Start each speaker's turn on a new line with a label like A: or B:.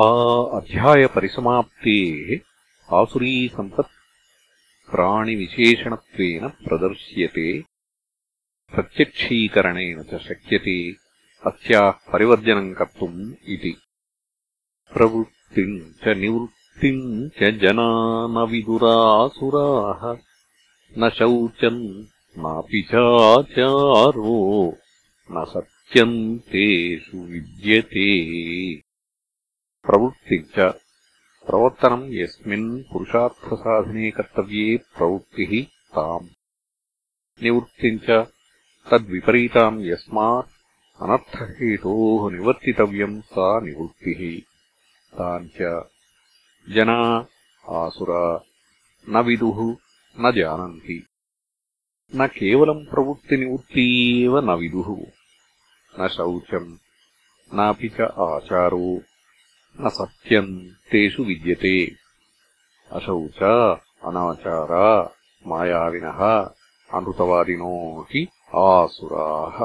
A: आ अध्यायपरिसमाप्तेः आसुरीसम्पत् प्राणिविशेषणत्वेन प्रदर्श्यते प्रत्यक्षीकरणेन च शक्यते अस्याः परिवर्जनम् कर्तुम् इति। प्रवृत्तिम् च निवृत्तिम् च जना न विदुरासुराः न शौचम् नापि चाचारो न सत्यम् तेषु विद्यते प्रवृत्तिम् च प्रवर्तनम् यस्मिन् पुरुषार्थसाधने कर्तव्ये प्रवृत्तिः ताम् निवृत्तिम् च तद्विपरीताम् यस्मात् अनर्थहेतोः निवर्तितव्यम् सा निवृत्तिः ताम् च जना आसुरा न विदुः न जानन्ति न केवलम् प्रवृत्तिनिवृत्ती एव न विदुः न शौचम् नापि च आचारो न सत्यम् तेषु विद्यते अशौचा अनाचारा मायाविनः अनृतवादिनो हि आसुराः